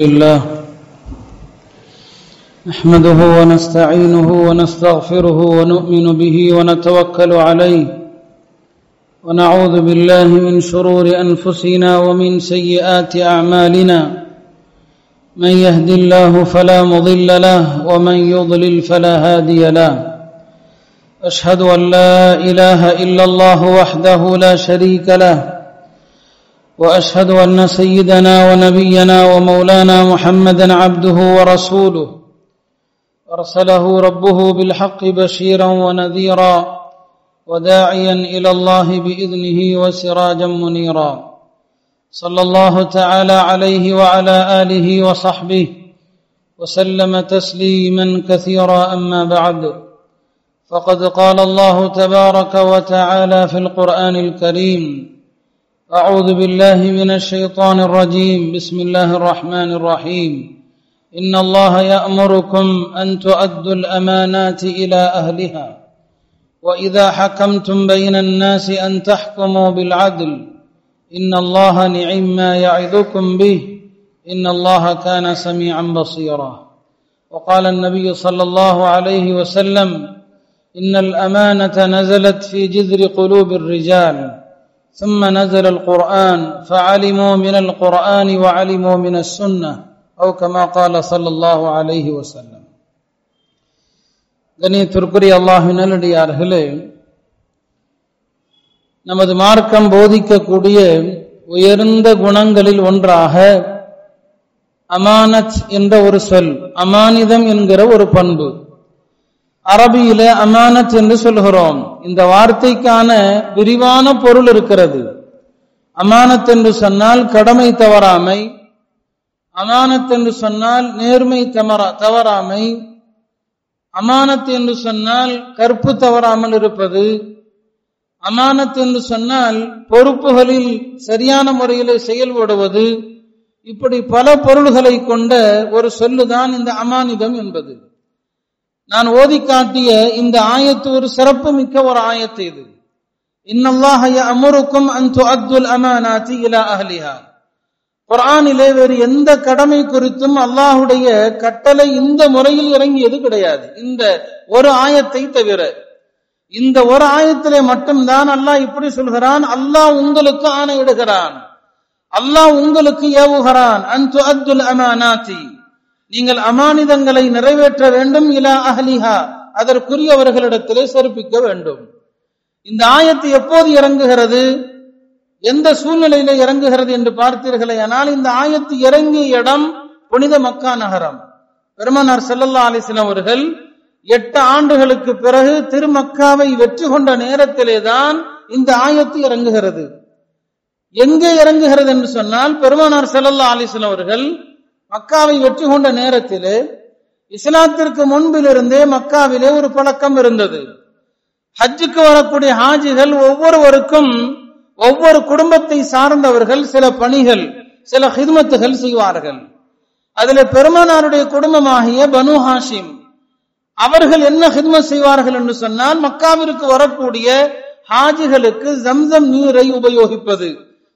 لله نحمده ونستعينه ونستغفره ونؤمن به ونتوكل عليه. ونعوذ بالله من شرور أنفسنا ومن سيئات أعمالنا. من يهد الله فلا مضل له ومن يضلل فلا هادي له. أشهد أن لا إله إلا الله وحده لا شريك له. وأشهد أن سيدنا ونبينا ومولانا محمدا عبده ورسوله. أرسله ربه بالحق بشيرا ونذيرا وداعيا إلى الله بإذنه وسراجا منيرا. صلى الله تعالى عليه وعلى آله وصحبه وسلم تسليما كثيرا أما بعد. فقد قال الله تبارك وتعالى في القرآن الكريم أعوذ بالله من الشيطان الرجيم. بسم الله الرحمن الرحيم. إن الله يأمركم أن تؤدوا الأمانات إلى أهلها. وإذا حكمتم بين الناس أن تحكموا بالعدل إن الله نعم ما يعظكم به. إن الله كان سميعا بصيرا. وقال النبي صلى الله عليه وسلم إن الأمانة نزلت في جذر قلوب الرجال. ثم نزل القرآن فعلموا من القرآن وعلموا من السنة أو كما قال صلى الله عليه وسلم கணியத்திற்குரிய அல்லாஹின் நல்லடியார்களே நமது மார்க்கம் போதிக்கக்கூடிய உயர்ந்த குணங்களில் ஒன்றாக அமானத் என்ற ஒரு சொல் அமானிதம் என்கிற ஒரு பண்பு அரபியில அமானத் என்று சொல்கிறோம் இந்த வார்த்தைக்கான விரிவான பொருள் இருக்கிறது. அமானத் என்று சொன்னால் கடமை தவறாமை. அமானத் என்று சொன்னால் நேர்மை தவறா தவறாமை. அமானத் என்று சொன்னால் கற்பு தவறாமல் இருப்பது. அமானத் என்று சொன்னால் பொறுப்புகளில் சரியான முறையில் செயல்படுவது. இப்படி பல பொருள்களை கொண்ட ஒரு சொல்லுதான் இந்த அமானிதம் என்பது. நான் ஓதி காட்டிய இந்த ஆயத்து ஒரு சிறப்பு மிக்க ஒரு ஆயத்து இது. இன்னல்லாஹ அமருக்கும் அந்து அப்துல் அமானாத்தி இலா அஹ்லிஹா. குரானிலே வேறு எந்த கடமை குறித்தும் அல்லாஹுடைய கட்டளை இந்த முறையில் இறங்கியது கிடையாது. இந்த ஒரு ஆயத்தை தவிர. இந்த ஒரு ஆயத்திலே மட்டும்தான் அல்லாஹ் இப்படி சொல்கிறான். அல்லாஹ் உங்களுக்கு ஆணையிடுகிறான். அல்லாஹ் உங்களுக்கு ஏவுகிறான். அந்து அப்துல் அமானாத்தி. நீங்கள் அமானிதங்களை நிறைவேற்ற வேண்டும் இலா அஹலிஹா. அதற்குரியவர்களிடத்திலே செருப்பிக்க வேண்டும். இந்த ஆயத்து எப்போது இறங்குகிறது? எந்த சூழ்நிலையில இறங்குகிறது என்று பார்த்தீர்களே ஆனால் இந்த ஆயத்து இறங்கிய இடம் புனித மக்கா நகரம். பெருமனார் செல்லல்லா அலிஸ்லாம் அவர்கள் எட்டு ஆண்டுகளுக்கு பிறகு திருமக்காவை வெற்றி கொண்ட நேரத்திலே தான் இந்த ஆயத்து இறங்குகிறது. எங்கே இறங்குகிறது என்று சொன்னால் பெருமானார் செல்லல்லா அலிஸ்லாம் அவர்கள் மக்காவை வெற்றி கொண்ட நேரத்தில் இஸ்லாத்திற்கு முன்பிலிருந்தே மக்காவிலே ஒரு பழக்கம் இருந்தது. ஹஜ்ஜுக்கு வரக்கூடிய ஹாஜிகள் ஒவ்வொருவருக்கும் ஒவ்வொரு குடும்பத்தை சார்ந்தவர்கள் சில பணிகள் சில ஹிதுமத்துகள் செய்வார்கள். அதுல பெருமானாருடைய குடும்பமாகிய பனு ஹாஷிம் அவர்கள் என்ன ஹிதுமத் செய்வார்கள் என்று சொன்னால் மக்காவிற்கு வரக்கூடிய ஹாஜிகளுக்கு ஜம்சம் நீரை உபயோகிப்பது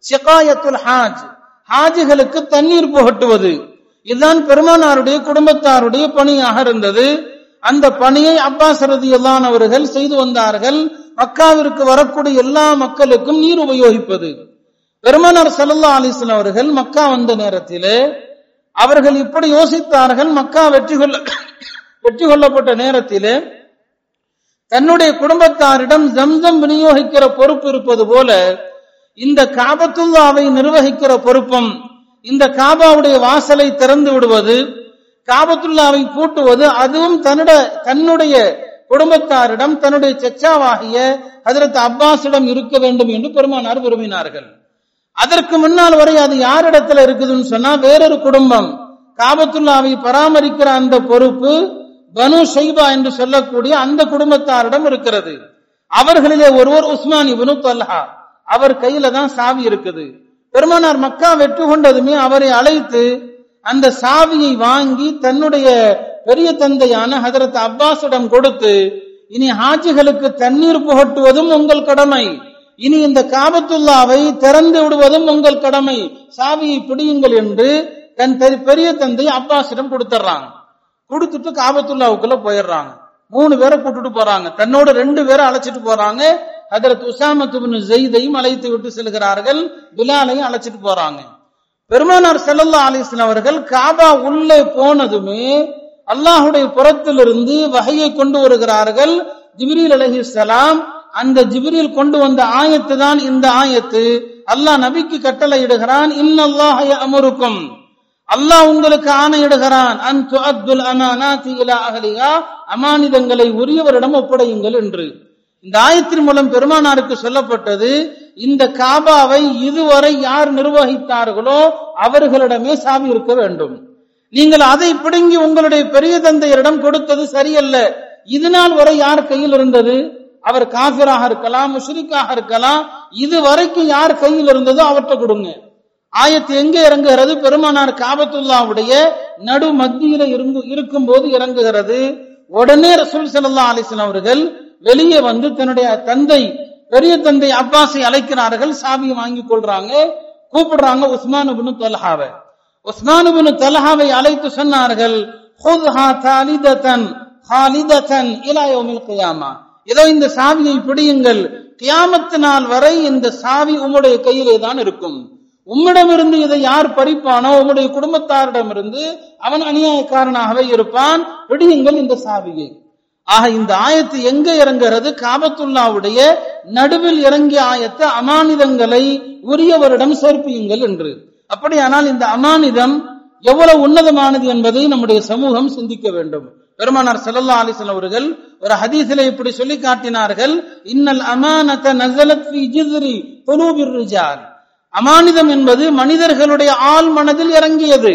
சிகாயத்துல் ஹாஜ் ஹாஜிகளுக்கு தண்ணீர் புகட்டுவது. இதுதான் பெருமானாருடைய குடும்பத்தாருடைய பணியாக இருந்தது. அந்த பணியை அப்பாஸ் ரதியல்லான் அவர்கள் செய்து வந்தார்கள். மக்காவிற்கு வரக்கூடிய எல்லா மக்களுக்கும் நீர் உபயோகிப்பது. பெருமனார் சல்லா அலிஸ்லாம் அவர்கள் மக்கா வந்த நேரத்திலே அவர்கள் இப்படி யோசித்தார்கள். மக்கா வெற்றி கொள்ள வெற்றி கொள்ளப்பட்ட நேரத்திலே தன்னுடைய குடும்பத்தாரிடம் ஜம்சம் விநியோகிக்கிற பொறுப்பு இருப்பது போல இந்த காபத்துல்லாவை நிர்வகிக்கிற பொறுப்பும் இந்த காபாவுடைய வாசலை திறந்து விடுவது காபத்துல்லாவை பூட்டுவது அதுவும் தன்னுடைய தன்னுடைய குடும்பத்தாரிடம் தன்னுடைய சச்சாவாகிய அதற்கு அப்பாஸிடம் இருக்க வேண்டும் என்று பெருமானார் விரும்பினார்கள். அதற்கு முன்னால் வரை அது யாரிடத்துல இருக்குதுன்னு சொன்னா வேறொரு குடும்பம் காபத்துல்லாவை பராமரிக்கிற அந்த பொறுப்பு பனு ஷைபா என்று சொல்லக்கூடிய அந்த குடும்பத்தாரிடம் இருக்கிறது. அவர்களிலே ஒருவர் உஸ்மான் இபனு தொல்லா அவர் கையில தான் சாவி இருக்குது. பெருமானார் மக்கா வெற்றி கொண்டதுமே அவரை அழைத்து அந்த சாவியை வாங்கி தன்னுடைய பெரிய தந்தையான ஹதரத் அப்பாஸிடம் கொடுத்து இனி ஹாஜிகளுக்கு தண்ணீர் புகட்டுவதும் உங்கள் கடமை. இனி இந்த காபத்துல்லாவை திறந்து விடுவதும் உங்கள் கடமை. சாவியை பிடியுங்கள் என்று தன் பெரிய தந்தை அப்பாஸிடம் கொடுத்துட்றாங்க கொடுத்துட்டு காபத்துல்லாவுக்குள்ள போயிடுறாங்க. மூணு பேரை கூட்டுட்டு போறாங்க. தன்னோட ரெண்டு பேரை அழைச்சிட்டு போறாங்க. ஹதரத் உசாமத்துபின் ஜெயிதையும் அழைத்து விட்டு செல்கிறார்கள் பிலாலையும் அழைச்சிட்டு போறாங்க. பெருமானார் செல்லல்லா அலிஸ்லாம் அவர்கள் காபா உள்ளே போனதுமே அல்லாஹுடைய புறத்திலிருந்து வகையை கொண்டு வருகிறார்கள். ஜிப்ரீல் அலைஹிஸ்ஸலாம் அந்த ஜிப்ரீல் கொண்டு வந்த ஆயத்து தான் இந்த ஆயத்து. அல்லாஹ் நபிக்கு கட்டளையிடுகிறான் இன்னல்லாஹ அமருக்கும் அல்லாஹ் உங்களுக்கு ஆணையிடுகிறான் அன் துஅத்துல் அமானாத்தி இலா அஹ்லிஹா. அமானிதங்களை உரியவரிடம் ஒப்படையுங்கள் என்று. இந்த ஆயத்தின் மூலம் பெருமானாருக்கு சொல்லப்பட்டது இந்த காபாவை இதுவரை யார் நிர்வகித்தார்களோ அவர்களிடமே சாவி இருக்க வேண்டும். நீங்கள் அதை பிடுங்கி உங்களுடைய பெரிய தந்தையரிடம் கொடுத்தது சரியல்ல. இது நாள் வரை யார் கையில் இருந்தது? அவர் காபிராக இருக்கலாம் முஷ்ரிக்காக இருக்கலாம் இது வரைக்கும் யார் கையில் இருந்ததோ அவற்றை கொடுங்க. ஆயத்து எங்க இறங்குகிறது? பெருமானார் காபத்துல்லாவுடைய நடு மத்தியில இருந்து இருக்கும் போது இறங்குகிறது. உடனே ரசூல் ஸல்லல்லாஹு அலைஹி அவர்கள் வெளியே வந்து தன்னுடைய தந்தை பெரிய தந்தை அப்பாஸை அழைக்கிறார்கள் சாவியை வாங்கி கொள்றாங்க கூப்பிடுறாங்க உஸ்மான் தொல்ஹாவை. தல்ஹாவை தொல்ஹாவை அழைத்து சொன்னார்கள் இதோ இந்த சாவியை பிடியுங்கள் கியாமத்து நாள் வரை இந்த சாவி உம்முடைய கையிலே தான் இருக்கும். உம்மிடமிருந்து இதை யார் பறிப்பானோ உம்முடைய குடும்பத்தாரிடமிருந்து அவன் அநியாயக்காரனாகவே இருப்பான். பிடியுங்கள் இந்த சாவியை. ஆக இந்த ஆயத்து எங்க இறங்குறது காபத்துல்லாவுடைய நடுவில் இறங்கிய ஆயத்து அமானிதங்களை உரியவரிடம் சேர்ப்பியுங்கள் என்று. அப்படியானால் இந்த அமானிதம் எவ்வளவு உன்னதமானது என்பதை நம்முடைய சமூகம் சிந்திக்க வேண்டும். பெருமானார் செல்லல்லா அலிசன் அவர்கள் ஒரு ஹதீசில இப்படி சொல்லி காட்டினார்கள் இன்னல் அமானத நசலத் அமானிதம் என்பது மனிதர்களுடைய ஆள் மனதில் இறங்கியது.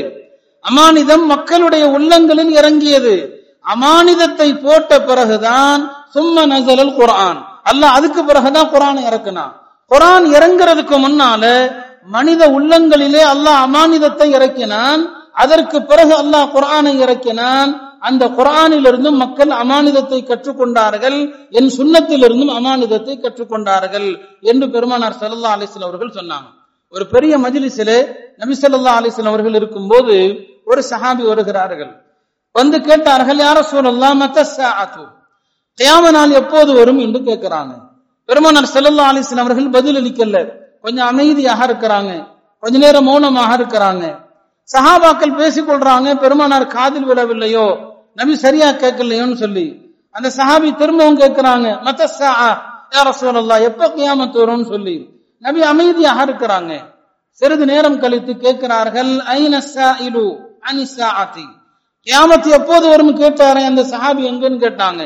அமானிதம் மக்களுடைய உள்ளங்களில் இறங்கியது. அமானிதத்தை போட்ட பிறகுதான் சும்ம நசலல் குரான் அல்ல அதுக்கு பிறகுதான் குரான் இறக்குனான். குரான் இறங்குறதுக்கு முன்னால மனித உள்ளங்களிலே அல்லாஹ் அமானிதத்தை இறக்கினான். அதற்கு பிறகு அல்லாஹ் குரானை இறக்கினான். அந்த குரானிலிருந்தும் மக்கள் அமானிதத்தை கற்றுக்கொண்டார்கள். என் சுண்ணத்திலிருந்தும் அமானிதத்தை கற்றுக்கொண்டார்கள் என்று பெருமானார் சல்லா அலைஹி அவர்கள் சொன்னாங்க. ஒரு பெரிய மஜிலிசிலே நபி சல்லா அலைஹி அவர்கள் இருக்கும்போது ஒரு சஹாபி வருகிறார்கள். வந்து கேட்டார்கள் யார சொல்லலாம் மத்தசாஅத்து கியாம நாள் எப்போது வரும்? என்று கேட்கிறாங்க. பெருமானார் செல்லல்லா அலைஹி அவர்கள் பதில் அளிக்கல. கொஞ்சம் அமைதியாக இருக்கிறாங்க. கொஞ்ச நேரம் மௌனமாக இருக்கிறாங்க. சஹாபாக்கள் பேசிக் கொள்றாங்க பெருமானார் காதில் விழவில்லையோ? நபி சரியா கேட்கலையோன்னு சொல்லி. அந்த சஹாபி திரும்பவும் கேட்கிறாங்க மத்த யார சூழல்லா எப்ப கியாமத்து வரும்னு சொல்லி. நபி அமைதியாக இருக்கிறாங்க. சிறிது நேரம் கழித்து கேட்கிறார்கள் ஐன இலு அனிசா ஆத்தி கியாமத்து எப்போது வரும் கேட்டாரு அந்த சஹாபி எங்கன்னு கேட்டாங்க.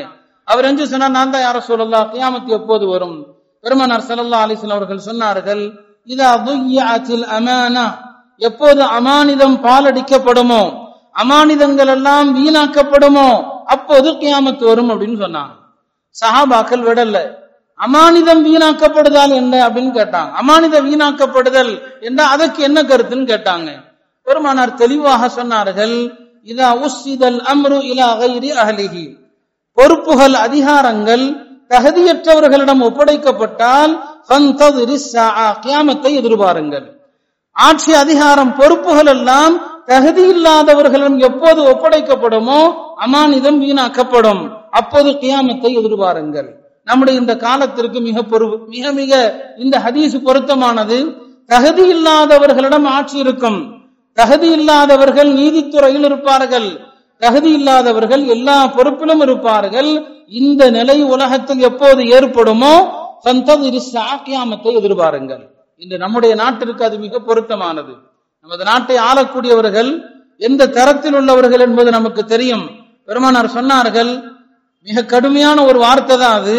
அவர் எஞ்சு சொன்னா நான் தான் யார சொல்லலாம் கியாமத்து எப்போது வரும்? பெருமனார் சல்லா அலிஸ்லாம் அவர்கள் சொன்னார்கள் இதா அமானா. எப்போது அமானிதம் பாலடிக்கப்படுமோ அமானிதங்கள் எல்லாம் வீணாக்கப்படுமோ அப்போது கியாமத்து வரும் அப்படின்னு சொன்னாங்க. சஹாபாக்கள் விடல. அமானிதம் வீணாக்கப்படுதல் என்ன அப்படின்னு கேட்டாங்க. அமானிதம் வீணாக்கப்படுதல் என்ன அதற்கு என்ன கருத்துன்னு கேட்டாங்க. பெருமானார் தெளிவாக சொன்னார்கள் இதா உஸ்ஸிதல் அம்ரு இலா கைரி அஹலிஹி. பொறுப்புகள் அதிகாரங்கள் தகுதியற்றவர்களிடம் ஒப்படைக்கப்பட்டால் கியாமத்தை எதிர்பாருங்கள். ஆட்சி அதிகாரம் பொறுப்புகள் எல்லாம் தகுதி இல்லாதவர்களிடம் எப்போது ஒப்படைக்கப்படுமோ அமானிதம் வீணாக்கப்படும். அப்போது கியாமத்தை எதிர்பாருங்கள். நம்முடைய இந்த காலத்திற்கு மிக பொறு மிக மிக இந்த ஹதீஸ் பொருத்தமானது தகுதி இல்லாதவர்களிடம் ஆட்சி இருக்கும். தகுதி இல்லாதவர்கள் நீதித்துறையில் இருப்பார்கள். தகுதி இல்லாதவர்கள் எல்லா பொறுப்பிலும் இருப்பார்கள். இந்த நிலை உலகத்தில் எப்போது ஏற்படுமோ சந்தது கியாமத்தை எதிர்பாருங்கள். இன்று நம்முடைய நாட்டிற்கு அது மிக பொருத்தமானது. நமது நாட்டை ஆளக்கூடியவர்கள் எந்த தரத்தில் உள்ளவர்கள் என்பது நமக்கு தெரியும். பெருமானார் சொன்னார்கள் மிக கடுமையான ஒரு வார்த்தை தான் அது.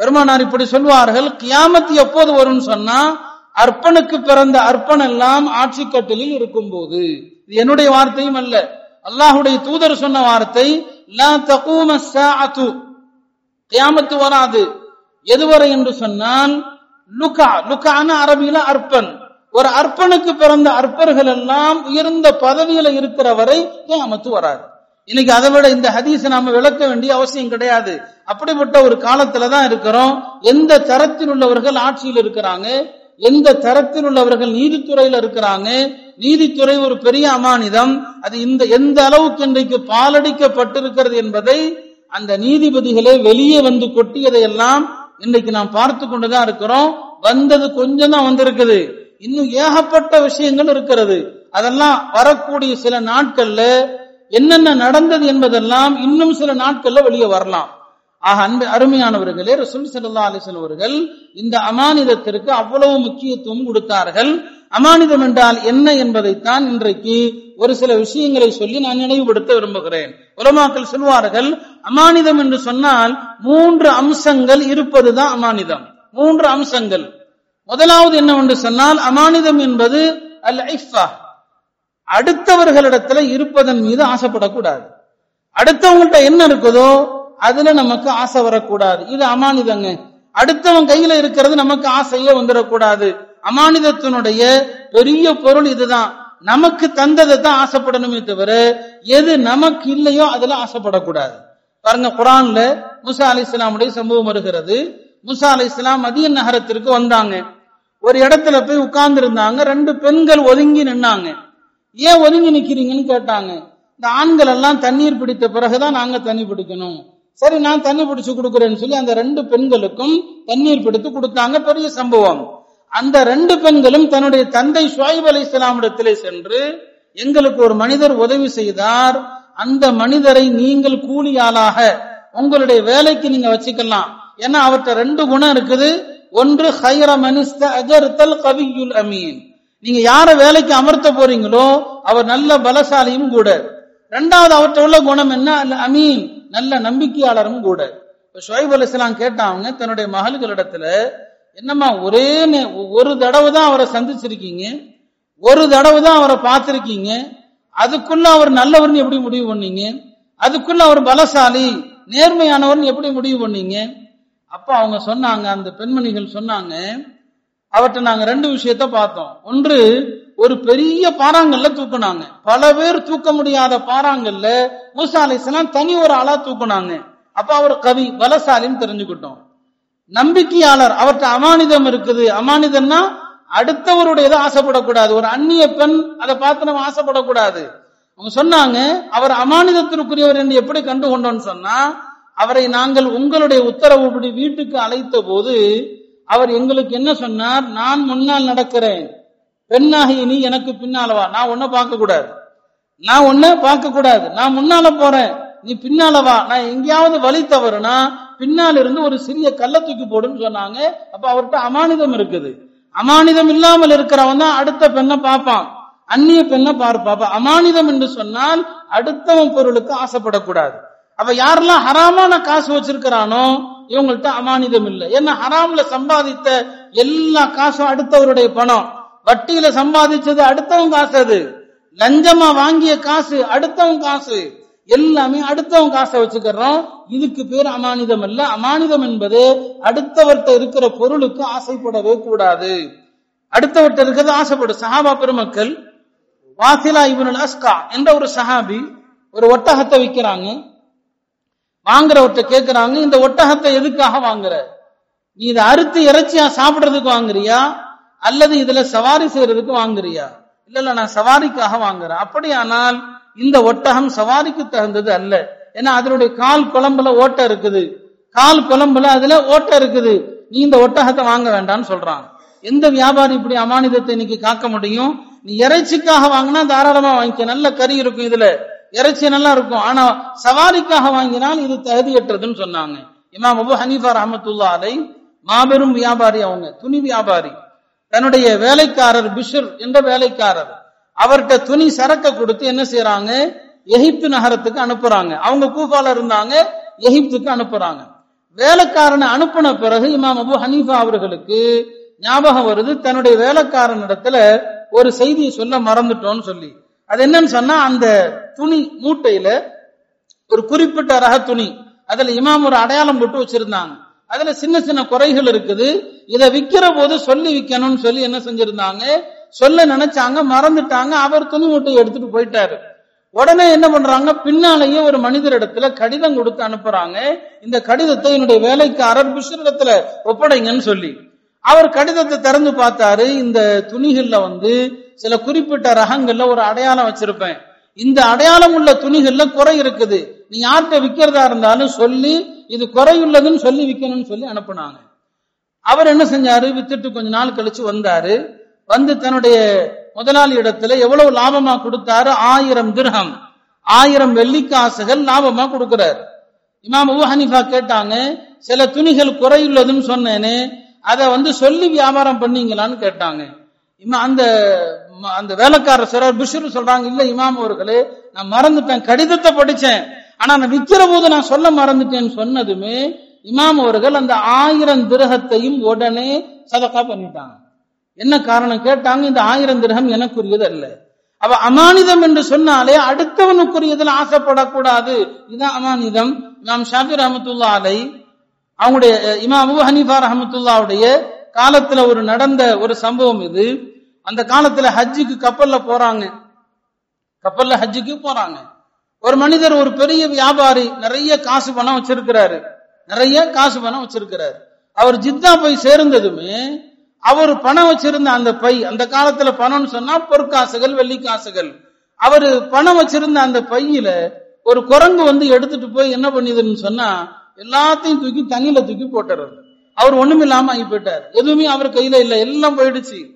பெருமானார் இப்படி சொல்வார்கள் கியாமத்து எப்போது வரும்னு சொன்னா அர்ப்பனுக்கு பிறந்த அர்ப்பன் எல்லாம் ஆட்சி கட்டிலில் இருக்கும் போது இது என்னுடைய வார்த்தையும் அல்ல. அல்லாஹுடைய தூதர் சொன்ன வார்த்தை கியாமத்து வராது. எதுவரை என்று சொன்னால் லுகா லுகான அரபியில அர்ப்பன். ஒரு அர்ப்பனுக்கு பிறந்த அற்பர்கள் எல்லாம் உயர்ந்த பதவியில இருக்கிற வரை கியாமத்து வராது. இன்னைக்கு அதை விட இந்த ஹதீஸை நாம விளக்க வேண்டிய அவசியம் கிடையாது. அப்படிப்பட்ட ஒரு காலத்துலதான் இருக்கிறோம். எந்த தரத்தில் உள்ளவர்கள் ஆட்சியில் இருக்கிறாங்க? எந்த தரத்தில் உள்ளவர்கள் நீதித்துறையில இருக்கிறாங்க? நீதித்துறை ஒரு பெரிய அமானிதம். அது இந்த எந்த அளவுக்கு இன்றைக்கு பாலடிக்கப்பட்டிருக்கிறது என்பதை அந்த நீதிபதிகளே வெளியே வந்து கொட்டியதை எல்லாம் இன்றைக்கு நாம் பார்த்து கொண்டுதான் இருக்கிறோம். வந்தது கொஞ்சம் தான் வந்திருக்குது. இன்னும் ஏகப்பட்ட விஷயங்கள் இருக்கிறது. அதெல்லாம் வரக்கூடிய சில நாட்கள்ல என்னென்ன நடந்தது என்பதெல்லாம் இன்னும் சில நாட்கள்ல வெளியே வரலாம். ஆக அன்பு அருமையானவர்களே ரசூல் சல்லா அலிசன் அவர்கள் இந்த அமானிதத்திற்கு அவ்வளவு முக்கியத்துவம் கொடுத்தார்கள். அமானிதம் என்றால் என்ன என்பதைத்தான் இன்றைக்கு ஒரு சில விஷயங்களை சொல்லி நான் நினைவுபடுத்த விரும்புகிறேன். உலமாக்கள் சொல்வார்கள் அமானிதம் என்று சொன்னால் மூன்று அம்சங்கள் இருப்பதுதான் அமானிதம். மூன்று அம்சங்கள். முதலாவது என்னவென்று சொன்னால் அமானிதம் என்பது அல் ஐஃபா அடுத்தவர்களிடத்துல இருப்பதன் மீது ஆசைப்படக்கூடாது. அடுத்தவங்கள்ட்ட என்ன இருக்குதோ அதுல நமக்கு ஆசை வரக்கூடாது. இது அமானிதங்க. அடுத்தவன் கையில இருக்கிறது நமக்கு ஆசையே வந்துடக்கூடாது. அமானிதத்தினுடைய பெரிய பொருள் இதுதான். நமக்கு தந்ததை தான் ஆசைப்படணுமே தவிர எது நமக்கு இல்லையோ அதுல ஆசைப்படக்கூடாது. பாருங்க குரான்ல முசா அலி இஸ்லாமுடைய சம்பவம் வருகிறது. முசா அலி இஸ்லாம் மதிய நகரத்திற்கு வந்தாங்க. ஒரு இடத்துல போய் உட்கார்ந்து இருந்தாங்க ரெண்டு பெண்கள் ஒதுங்கி நின்னாங்க. ஏன் ஒதுங்கி நிக்கிறீங்கன்னு கேட்டாங்க. இந்த ஆண்கள் எல்லாம் தண்ணீர் பிடித்த பிறகுதான் நாங்க தண்ணி பிடிக்கணும். சரி நான் தண்ணி பிடிச்சு கொடுக்குறேன்னு சொல்லி அந்த ரெண்டு பெண்களுக்கும் தண்ணீர் பிடித்து கொடுத்தாங்க. பெரிய சம்பவம். அந்த ரெண்டு பெண்களும் தன்னுடைய தந்தை ஷுவைப் அலி இஸ்லாமிடத்திலே சென்று எங்களுக்கு ஒரு மனிதர் உதவி செய்தார். அந்த மனிதரை நீங்கள் கூலியாளாக உங்களுடைய வேலைக்கு நீங்க வச்சுக்கலாம். ஏன்னா அவர்கிட்ட ரெண்டு குணம் இருக்குது. ஒன்று ஹைர மனிஸ்த அஜர்தல் கவியுல் அமீன். நீங்க யார வேலைக்கு அமர்த்த போறீங்களோ அவர் நல்ல பலசாலியும் கூட. ரெண்டாவது அவர்கிட்ட உள்ள குணம் என்ன? அமீன். நல்ல நம்பிக்கையாளரும் கூட. ஷுவைப் அலி இஸ்லாம் கேட்டாங்க தன்னுடைய மகள்களிடத்துல என்னம்மா ஒரே நே- ஒரு தடவை தான் அவரை சந்திச்சிருக்கீங்க? ஒரு தடவை தான் அவரை பார்த்திருக்கீங்க? அதுக்குள்ள அவர் நல்லவர்னு எப்படி முடிவு பண்ணீங்க? அதுக்குள்ள அவர் பலசாலி நேர்மையானவர்னு எப்படி முடிவு பண்ணீங்க? அப்ப அவங்க சொன்னாங்க அந்த பெண்மணிகள் சொன்னாங்க அவர்கிட்ட நாங்க ரெண்டு விஷயத்த பார்த்தோம். ஒன்று ஒரு பெரிய பாறாங்கல்ல தூக்குனாங்க. பல பேர் தூக்க முடியாத பாறாங்கல்ல மூசா தனி ஒரு ஆளா தூக்குனாங்க. அப்ப அவர் கவி பலசாலின்னு தெரிஞ்சுக்கிட்டோம். நம்பிக்கையாளர் அவர்கிட்ட அமானிதம் இருக்குது. அமானிதம்னா அடுத்தவருடையதை ஆசைப்படக்கூடாது. ஒரு அந்நிய பெண் அதை பார்த்து நம்ம ஆசைப்படக்கூடாது. அவங்க சொன்னாங்க அவர் அமானிதத்திற்குரியவர் என்று எப்படி கண்டு கொண்டோம்னு சொன்னா அவரை நாங்கள் உங்களுடைய உத்தரவுப்படி வீட்டுக்கு அழைத்த போது அவர் எங்களுக்கு என்ன சொன்னார்? நான் முன்னால் நடக்கிறேன். பெண்ணாகி நீ எனக்கு பின்னால வா நான் ஒன்ன பார்க்க கூடாது நான் ஒன்ன பார்க்க கூடாது நான் முன்னால போறேன். நீ பின்னால வா நான் எங்கேயாவது வழி தவறுனா பின்னால் இருந்து ஒரு சிறிய கல்லை தூக்கி போடுன்னு சொன்னாங்க. அப்ப அவர்கிட்ட அமானிதம் இருக்குது. அமானிதம் இல்லாமல் இருக்கிறவன் தான் அடுத்த பெண்ணை பார்ப்பான். அந்நிய பெண்ணை பார்ப்பா அப்ப அமானிதம் என்று சொன்னால் அடுத்தவன் பொருளுக்கு ஆசைப்படக்கூடாது. அப்ப யாரெல்லாம் ஹராமான காசு வச்சிருக்கிறானோ இவங்கள்ட்ட அமானிதம் இல்லை. ஏன்னா ஹராம்ல சம்பாதித்த எல்லா காசும் அடுத்தவருடைய பணம். வட்டியில சம்பாதிச்சது அடுத்தவன் காசு அது. லஞ்சமா வாங்கிய காசு அடுத்தவன் காசு. எல்லாமே அடுத்தவன் காசை வச்சுக்கிறோம். இதுக்கு பேர் அமானிதம் அல்ல. அமானிதம் என்பது அடுத்தவர்கிட்ட இருக்கிற பொருளுக்கு ஆசைப்படவே கூடாது. அடுத்தவர்கிட்ட இருக்கிறது ஆசைப்படும். சஹாபா பெருமக்கள் வாசிலா இவனுல் அஸ்கா என்ற ஒரு சஹாபி ஒரு ஒட்டகத்தை விற்கிறாங்க வாங்குறவர்கிட்ட கேட்கிறாங்க இந்த ஒட்டகத்தை எதுக்காக வாங்குற? நீ இதை அறுத்து இறைச்சியா சாப்பிடுறதுக்கு வாங்குறியா? அல்லது இதுல சவாரி செய்யறதுக்கு வாங்குறியா? இல்ல இல்ல நான் சவாரிக்காக வாங்குறேன். அப்படியானால் இந்த ஒட்டகம் சவாரிக்கு தகுந்தது அல்ல. ஏன்னா அதனுடைய கால் குழம்புல ஓட்ட இருக்குது. கால் குழம்புல அதுல ஓட்ட இருக்குது. நீ இந்த ஒட்டகத்தை வாங்க வேண்டாம்னு சொல்றான் எந்த வியாபாரி இப்படி அமானிதத்தை இன்னைக்கு காக்க முடியும்? நீ இறைச்சிக்காக வாங்கினா தாராளமா வாங்கிக்க. நல்ல கறி இருக்கும் இதுல. இறைச்சி நல்லா இருக்கும். ஆனா சவாரிக்காக வாங்கினால் இது தகுதியற்றதுன்னு சொன்னாங்க. இமாம் அபு ஹனீஃபா ரஹமத்துல்லா அலை மாபெரும் வியாபாரி அவங்க துணி வியாபாரி. தன்னுடைய வேலைக்காரர் பிஷர் என்ற வேலைக்காரர். அவர்கிட்ட துணி சரக்க கொடுத்து என்ன செய்யறாங்க எகிப்து நகரத்துக்கு அனுப்புறாங்க. அவங்க கூஃபால இருந்தாங்க எகிப்துக்கு அனுப்புறாங்க. வேலைக்காரனை அனுப்பின பிறகு இமாம் அபு ஹனீஃபா அவர்களுக்கு ஞாபகம் வருது தன்னுடைய வேலைக்காரனிடத்துல ஒரு செய்தியை சொல்ல மறந்துட்டோம்னு சொல்லி. அது என்னன்னு சொன்னா அந்த துணி மூட்டையில ஒரு குறிப்பிட்ட ரக துணி அதுல இமாம் ஒரு அடையாளம் போட்டு வச்சிருந்தாங்க. அதுல சின்ன சின்ன குறைகள் இருக்குது. இதை விக்கிற போது சொல்லி விக்கணும்னு சொல்லி என்ன செஞ்சிருந்தாங்க? சொல்ல நினைச்சாங்க மறந்துட்டாங்க அவர் துணி மூட்டையை எடுத்துட்டு போயிட்டாரு. உடனே என்ன பண்றாங்க? பின்னாலேயே ஒரு மனிதர் இடத்துல கடிதம் கொடுத்து அனுப்புறாங்க. இந்த கடிதத்தை என்னுடைய வேலைக்காரர் பிஷரிடத்துல ஒப்படைங்கன்னு சொல்லி. அவர் கடிதத்தை திறந்து பார்த்தாரு. இந்த துணிகள்ல வந்து சில குறிப்பிட்ட ரகங்கள்ல ஒரு அடையாளம் வச்சிருப்பேன். இந்த அடையாளம் உள்ள துணிகள்ல குறை இருக்குது. நீ யார்கிட்ட விக்கிறதா இருந்தாலும் சொல்லி இது குறையுள்ளதுன்னு சொல்லி விற்கணும்னு சொல்லி அனுப்புனாங்க. அவர் என்ன செஞ்சாரு? வித்துட்டு கொஞ்ச நாள் கழிச்சு வந்தாரு. வந்து தன்னுடைய முதலாளி இடத்துல எவ்வளவு லாபமா கொடுத்தாரு? ஆயிரம் திர்ஹம். ஆயிரம் வெள்ளிக்காசுகள் லாபமா கொடுக்கிறார். இமாம் அபு ஹனீஃபா கேட்டாங்க சில துணிகள் குறையுள்ளதுன்னு சொன்னேன்னு அதை வந்து சொல்லி வியாபாரம் பண்ணீங்களான்னு கேட்டாங்க. இமா அந்த அந்த வேலைக்காரர் சொல்றார் பிஷர் சொல்றாங்க இல்ல இமாம் அவர்களே நான் மறந்துட்டேன் கடிதத்தை படிச்சேன். ஆனா நான் விற்கிற போது நான் சொல்ல மறந்துட்டேன்னு சொன்னதுமே இமாம் அவர்கள் அந்த ஆயிரம் திரகத்தையும் உடனே சதக்கா பண்ணிட்டாங்க. என்ன காரணம் கேட்டாங்க இந்த ஆயிரம் திரகம் எனக்குரியது அல்ல. அவ அமானிதம் என்று சொன்னாலே அடுத்தவனுக்குரியதில் ஆசைப்படக்கூடாது. இதுதான் அமானிதம். இமாம் ஷாஃபி ரஹமத்துல்லா அலை அவங்களுடைய இமாம் அபு ஹனீஃபா ரஹமத்துல்லாவுடைய காலத்துல ஒரு நடந்த ஒரு சம்பவம் இது. அந்த காலத்துல ஹஜ்ஜுக்கு கப்பல்ல போறாங்க. கப்பல்ல ஹஜ்ஜுக்கு போறாங்க. ஒரு மனிதர் ஒரு பெரிய வியாபாரி நிறைய காசு பணம் வச்சிருக்கிறாரு. நிறைய காசு பணம் வச்சிருக்கிறாரு. அவர் ஜித்தா போய் சேர்ந்ததுமே அவர் பணம் வச்சிருந்த அந்த பை அந்த காலத்துல பணம்னு சொன்னா பொற்காசுகள் வெள்ளி காசுகள் அவரு பணம் வச்சிருந்த அந்த பையில ஒரு குரங்கு வந்து எடுத்துட்டு போய் என்ன பண்ணிதுன்னு சொன்னா எல்லாத்தையும் தூக்கி தண்ணியில தூக்கி போட்டுறது அவர் ஒண்ணுமில்லாம ஆகி போயிட்டார். எதுவுமே அவர் கையில இல்ல. எல்லாம் போயிடுச்சு.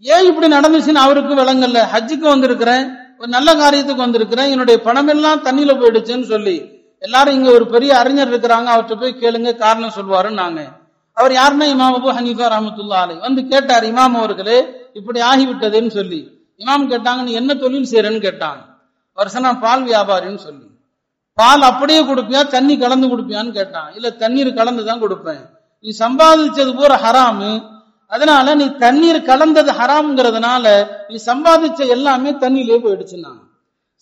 ஏன் இப்படி நடந்துச்சுன்னு அவருக்கு விளங்கல்ல ஹஜ்ஜுக்கு வந்திருக்கிறேன். ஒரு நல்ல காரியத்துக்கு வந்திருக்கிறேன். என்னுடைய பணம் எல்லாம் தண்ணியில போயிடுச்சுன்னு சொல்லி எல்லாரும் இங்க ஒரு பெரிய அறிஞர் இருக்கிறாங்க. அவர்கிட்ட போய் கேளுங்க காரணம் சொல்லுவாருன்னு நாங்க. அவர் யாருன்னா? இமாம் அபு ஹனீஃபா ரஹமத்துல்லா அலை வந்து கேட்டார் இமாம் அவர்களே இப்படி ஆகிவிட்டதுன்னு சொல்லி. இமாம் கேட்டாங்க நீ என்ன தொழில் செய்யறேன்னு கேட்டாங்க. வருஷனா பால் வியாபாரின்னு சொல்லி. பால் அப்படியே கொடுப்பியா தண்ணி கலந்து கொடுப்பியான்னு கேட்டான் இல்ல தண்ணீர் கலந்து தான் கொடுப்பேன். நீ சம்பாதிச்சது பூரா ஹராமு. அதனால நீ தண்ணீர் கலந்தது ஹராம்ங்கிறதுனால நீ சம்பாதிச்ச எல்லாமே தண்ணியிலே போயிடுச்சுன்னாங்க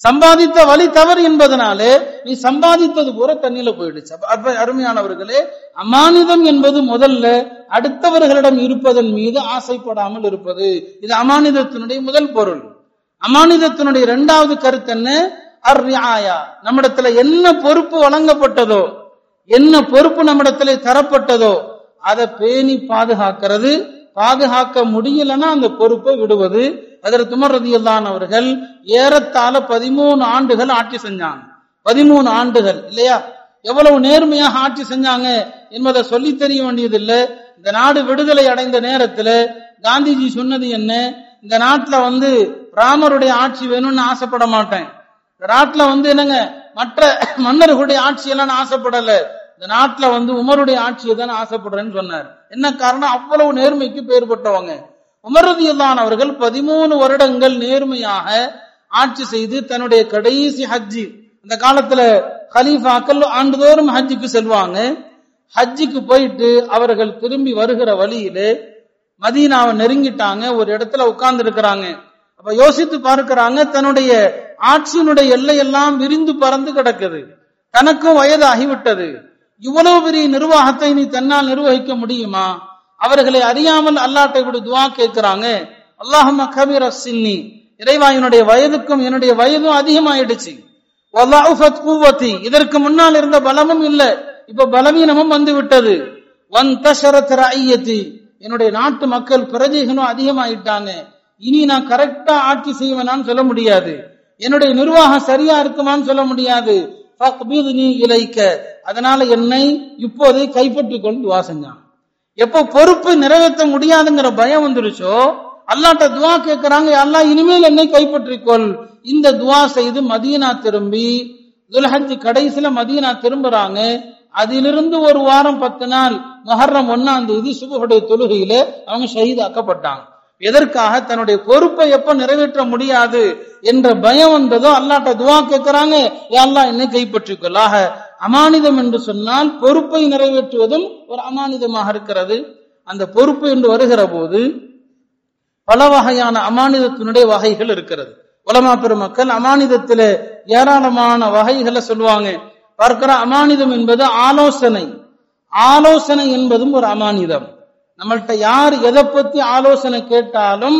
சம்பாதித்த வழி தவறு என்பதனாலே நீ சம்பாதித்தது பூரா தண்ணியில போயிடுச்சு. அப்ப அருமையானவர்களே அமானிதம் என்பது முதல்ல அடுத்தவர்களிடம் இருப்பதன் மீது ஆசைப்படாமல் இருப்பது. இது அமானிதத்தினுடைய முதல் பொருள். அமானிதத்தினுடைய இரண்டாவது கருத்து என்ன? ஆயா நம்மிடத்துல என்ன பொறுப்பு வழங்கப்பட்டதோ என்ன பொறுப்பு நம்மிடத்துல தரப்பட்டதோ அதை பேணி பாதுகாக்கிறது பாதுகாக்க முடியலன்னா அந்த பொறுப்பை விடுவது. அதில் துமர் ரதியல்லான் அவர்கள் ஏறத்தாழ பதிமூணு ஆண்டுகள் ஆட்சி செஞ்சாங்க. பதிமூணு ஆண்டுகள் இல்லையா? எவ்வளவு நேர்மையாக ஆட்சி செஞ்சாங்க என்பதை சொல்லி தெரிய வேண்டியது இல்லை இந்த நாடு விடுதலை அடைந்த நேரத்துல காந்திஜி சொன்னது என்ன? இந்த நாட்டுல வந்து ராமருடைய ஆட்சி வேணும்னு ஆசைப்பட மாட்டேன். இந்த நாட்டுல வந்து என்னங்க மற்ற மன்னர்களுடைய ஆட்சி எல்லாம் ஆசைப்படல. இந்த நாட்டுல வந்து உமருடைய ஆட்சியை தான் ஆசைப்படுறேன்னு சொன்னார். என்ன காரணம்? அவ்வளவு நேர்மைக்கு பேர் பெற்றவங்க. உமரதியல்லான் அவர்கள் பதிமூணு வருடங்கள் நேர்மையாக ஆட்சி செய்து தன்னுடைய கடைசி ஹஜ்ஜி அந்த காலத்துல கலீஃபாக்கள் ஆண்டுதோறும் ஹஜ்ஜுக்கு செல்வாங்க. ஹஜ்ஜுக்கு போயிட்டு அவர்கள் திரும்பி வருகிற வழியிலே மதீனாவை நெருங்கிட்டாங்க ஒரு இடத்துல உட்கார்ந்து இருக்கிறாங்க அப்ப யோசித்து பார்க்கிறாங்க தன்னுடைய ஆட்சியினுடைய எல்லையெல்லாம் விரிந்து பறந்து கிடக்குது. தனக்கும் வயது ஆகிவிட்டது இவ்வளவு பெரிய நிர்வாகத்தை நீ தன்னால் நிர்வகிக்க முடியுமா? அவர்களை அறியாமல் அல்லாட்டை விட துவா கேட்கிறாங்க. அல்லாஹம் கபீர் சின்னி இறைவா என்னுடைய வயதுக்கும் என்னுடைய வயதும் அதிகமாயிடுச்சு. இதற்கு முன்னால் இருந்த பலமும் இல்ல. இப்ப பலவீனமும் வந்து விட்டது என்னுடைய நாட்டு மக்கள் பிரஜைகளும் அதிகமாயிட்டாங்க. இனி நான் கரெக்டா ஆட்சி செய்வேனான்னு சொல்ல முடியாது. என்னுடைய நிர்வாகம் சரியா இருக்குமான்னு சொல்ல முடியாது. இலைக்க. அதனால என்னை இப்போதை கைப்பற்றிக் கொண்டு துவா செஞ்சான். எப்போ பொறுப்பு நிறைவேற்ற முடியாதுங்கிற பயம் வந்துருச்சோ அல்லாட்ட துவா கேட்கிறாங்க அல்லா இனிமேல் என்னை கைப்பற்றிக்கொள் இந்த துவா செய்து மதீனா திரும்பி துல்ஹஜ் கடைசியில மதீனா திரும்புறாங்க. அதிலிருந்து ஒரு வாரம் பத்து நாள் மொஹர்ரம் ஒன்னாம் தேதி சுபுடைய தொழுகையில அவங்க ஷஹீதாக்கப்பட்டாங்க. எதற்காக தன்னுடைய பொறுப்பை எப்ப நிறைவேற்ற முடியாது என்ற பயம் வந்ததோ அல்லாட்ட துவா கேட்கிறாங்க. அல்லாஹ் என்னை கைப்பற்றிக்கொள்ளாக. அமானிதம் என்று சொன்னால் பொறுப்பை நிறைவேற்றுவதும் ஒரு அமானிதமாக இருக்கிறது. அந்த பொறுப்பு என்று வருகிற போது பல வகையான அமானிதத்தினுடைய வகைகள் இருக்கிறது. உலமா பெருமக்கள் அமானிதத்தில ஏராளமான வகைகளை சொல்லுவாங்க. பார்க்கிற அமானிதம் என்பது ஆலோசனை. ஆலோசனை என்பதும் ஒரு அமானிதம். நம்மள்ட்ட யார் எதை பத்தி ஆலோசனை கேட்டாலும்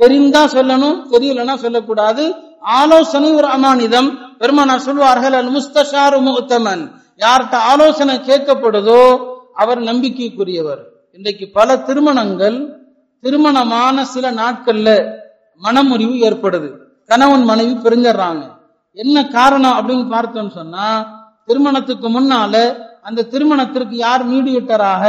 தெரிந்தா சொல்லணும் தெரியலன்னா சொல்லக்கூடாது. ஆலோசனை ஒரு அமானிதம். பெருமானா சொல்வார்கள் அல் முஸ்தஷாரு முகத்தமன் யார்கிட்ட ஆலோசனை கேட்கப்படுதோ அவர் நம்பிக்கைக்குரியவர். இன்றைக்கு பல திருமணங்கள் திருமணமான சில நாட்கள்ல மனமுறிவு ஏற்படுது. கணவன் மனைவி பிரிஞ்சிடறாங்க. என்ன காரணம் அப்படின்னு பார்த்தோம்னு சொன்னா திருமணத்துக்கு முன்னால அந்த திருமணத்திற்கு யார் மீடியேட்டராக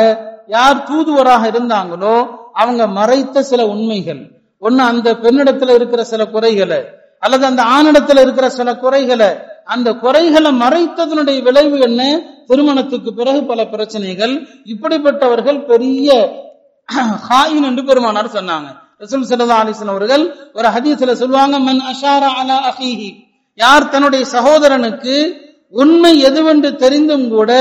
யார் தூதுவராக இருந்தாங்களோ அவங்க மறைத்த சில உண்மைகள். ஒண்ணு அந்த பெண்ணிடத்துல இருக்கிற சில குறைகளை அல்லது அந்த ஆணிடத்துல இருக்கிற சில குறைகளை. அந்த குறைகளை மறைத்ததனுடைய விளைவு என்ன? திருமணத்துக்கு பிறகு பல பிரச்சனைகள். இப்படிப்பட்டவர்கள் பெரிய ஹாயின் என்று பெருமானார் சொன்னாங்க. ரசூல் சல்லா அலிஸ்லாம் அவர்கள் ஒரு ஹதீஸ்ல சொல்லுவாங்க மன் அஷாரா அலா அஹீஹி. யார் தன்னுடைய சகோதரனுக்கு உண்மை எதுவென்று தெரிந்தும் கூட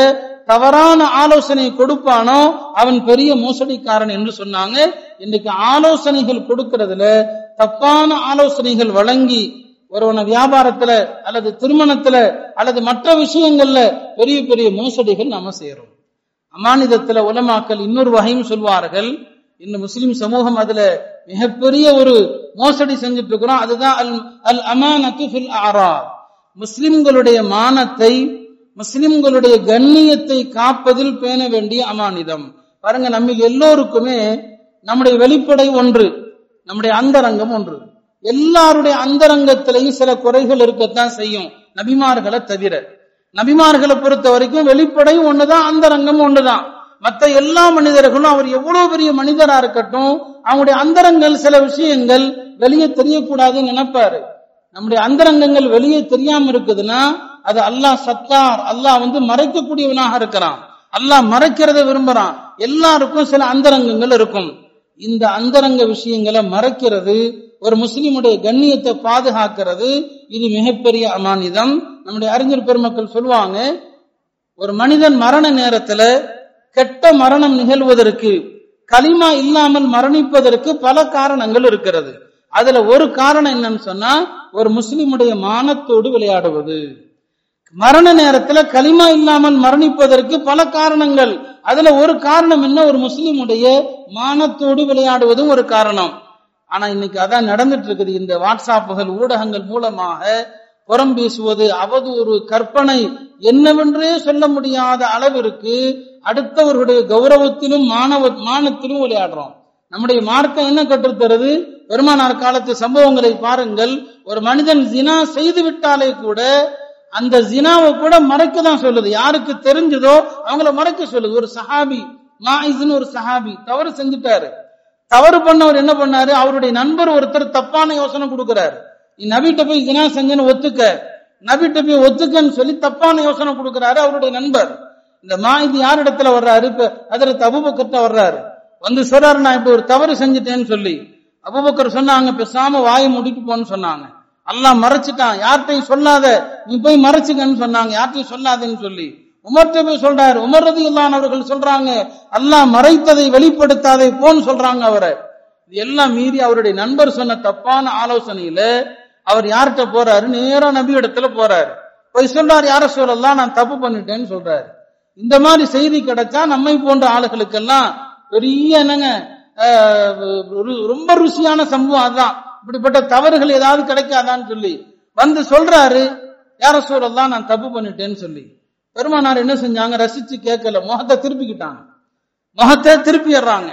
தவறான ஆலோசனை கொடுப்பானோ அவன் பெரிய மோசடிக்காரன் என்று சொன்னாங்க. இன்னைக்கு ஆலோசனைகள் கொடுக்கறதுல தப்பான ஆலோசனைகள் வழங்கி ஒருவன வியாபாரத்துல அல்லது திருமணத்துல அல்லது மற்ற விஷயங்கள்ல பெரிய பெரிய மோசடிகள் நாம செய்யறோம் அமானிதத்துல உலமாக்கல் இன்னொரு வகையும் சொல்வார்கள். இந்த முஸ்லிம் சமூகம் அதுல மிகப்பெரிய ஒரு மோசடி செஞ்சுட்டு இருக்கிறோம். அதுதான் அல் அல் அமானத்து ஃபில் முஸ்லிம்களுடைய மானத்தை முஸ்லிம்களுடைய கண்ணியத்தை காப்பதில் பேண வேண்டிய அமானிதம். பாருங்க நம்ம எல்லோருக்குமே நம்முடைய வெளிப்படை ஒன்று நம்முடைய அந்தரங்கம் ஒன்று. எல்லாருடைய அந்தரங்கத்திலையும் சில குறைகள் இருக்கத்தான் செய்யும் நபிமார்களை தவிர. நபிமார்களை பொறுத்த வரைக்கும் வெளிப்படை ஒண்ணுதான் அந்தரங்கம் ஒண்ணுதான். மத்த எல்லா மனிதர்களும் அவர் எவ்வளவு பெரிய மனிதரா இருக்கட்டும் அவங்களுடைய அந்தரங்கள் சில விஷயங்கள் வெளியே தெரியக்கூடாதுன்னு நினைப்பாரு. நம்முடைய அந்தரங்கங்கள் வெளியே தெரியாம இருக்குதுன்னா அது அல்லாஹ் சத்தார். அல்லாஹ் வந்து மறைக்கக்கூடியவனாக இருக்கிறான். அல்லாஹ் மறைக்கிறத விரும்புறான். எல்லாருக்கும் சில அந்தரங்கங்கள் இருக்கும். இந்த அந்தரங்க விஷயங்களை மறைக்கிறது ஒரு முஸ்லிமுடைய கண்ணியத்தை பாதுகாக்கிறது இது மிகப்பெரிய அமானிதம். நம்முடைய அறிஞர் பெருமக்கள் சொல்லுவாங்க ஒரு மனிதன் மரண நேரத்துல கெட்ட மரணம் நிகழ்வதற்கு களிமா இல்லாமல் மரணிப்பதற்கு பல காரணங்கள் இருக்கிறது. அதுல ஒரு காரணம் என்னன்னு சொன்னா ஒரு முஸ்லிமுடைய மானத்தோடு விளையாடுவது. மரண நேரத்துல களிமா இல்லாமல் மரணிப்பதற்கு பல காரணங்கள். அதுல ஒரு காரணம் என்ன? ஒரு முஸ்லிமுடைய மானத்தோடு விளையாடுவதும் ஒரு காரணம். ஆனா இன்னைக்கு அதான் நடந்துட்டு இருக்குது இந்த வாட்ஸ்அப்புகள் ஊடகங்கள் மூலமாக புறம் பேசுவது அவதூறு கற்பனை என்னவென்றே சொல்ல முடியாத அளவிற்கு அடுத்தவர்களுடைய கௌரவத்திலும் மாணவ மானத்திலும் விளையாடுறோம். நம்முடைய மார்க்கம் என்ன கற்றுத்தருது பெருமானார் காலத்து சம்பவங்களை பாருங்கள். ஒரு மனிதன் தினா செய்து விட்டாலே கூட அந்த ஜினாவை கூட மறைக்க தான் சொல்லுது. யாருக்கு தெரிஞ்சதோ அவங்கள மறைக்க சொல்லுது. ஒரு சஹாபி மாயிஸ்னு ஒரு சஹாபி தவறு செஞ்சுட்டாரு. தவறு பண்ணவர் என்ன பண்ணாரு? அவருடைய நண்பர் ஒருத்தர் தப்பான யோசனை கொடுக்கிறாரு. நீ நபிட்ட போய் ஜினா செஞ்சுன்னு ஒத்துக்க. நபிட்ட போய் ஒத்துக்கன்னு சொல்லி தப்பான யோசனை கொடுக்கிறாரு அவருடைய நண்பர். இந்த மாயுது யார் இடத்துல வர்றாரு? இப்ப அதுல அபுபக்கர்ட்ட வர்றாரு. வந்து சொல்றாரு நான் இப்ப ஒரு தவறு செஞ்சுட்டேன்னு சொல்லி. அபுபக்கர் சொன்னாங்க பேசாம வாயை மூடிட்டு போன்னு சொன்னாங்க. அல்லாஹ் மறைச்சிட்டான். யார்கிட்டையும் சொல்லாத. நீ போய் மறைச்சுங்கன்னு சொன்னாங்க. யார்கிட்டையும் சொல்லாதேன்னு சொல்லி. உமர்கிட்ட போய் சொல்றாரு. உமர் ரதி அவர்கள் சொல்றாங்க அல்லாஹ் மறைத்ததை வெளிப்படுத்தாதே போன்னு சொல்றாங்க அவரை. இது எல்லாம் மீறி அவருடைய நண்பர் சொன்ன தப்பான ஆலோசனையில அவர் யார்கிட்ட போறாரு? நேரா நபி இடத்துல போறாரு. போய் சொல்றாரு யார சொல்லலாம் நான் தப்பு பண்ணிட்டேன்னு சொல்றாரு. இந்த மாதிரி செய்தி கிடைச்சா நம்மை போன்ற ஆளுகளுக்கெல்லாம் பெரிய என்னங்க ரொம்ப ருசியான சம்பவம் அதான். இப்படிப்பட்ட தவறுகள் ஏதாவது கிடைக்காதான்னு சொல்லி வந்து சொல்றாரு யார தான் நான் தப்பு பண்ணிட்டேன்னு சொல்லி. பெருமானார் என்ன செஞ்சாங்க? ரசிச்சு கேட்கல. முகத்தை திருப்பிக்கிட்டாங்க. முகத்தை திருப்பிடுறாங்க.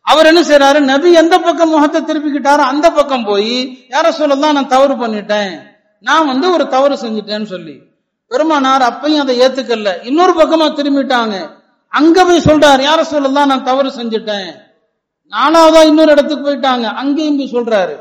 அவர் என்ன செய்யறாரு நபி எந்த பக்கம் முகத்தை திருப்பிக்கிட்டாரோ அந்த பக்கம் போய் யார தான் நான் தவறு பண்ணிட்டேன். நான் வந்து ஒரு தவறு செஞ்சுட்டேன்னு சொல்லி. பெருமானார் அப்பையும் அதை ஏத்துக்கல. இன்னொரு பக்கமா திரும்பிட்டாங்க. அங்க போய் சொல்றாரு யார சொல்லலாம் நான் தவறு செஞ்சுட்டேன். நானாவதா இன்னொரு இடத்துக்கு போயிட்டாங்க. அங்கேயும் போய் சொல்றாரு.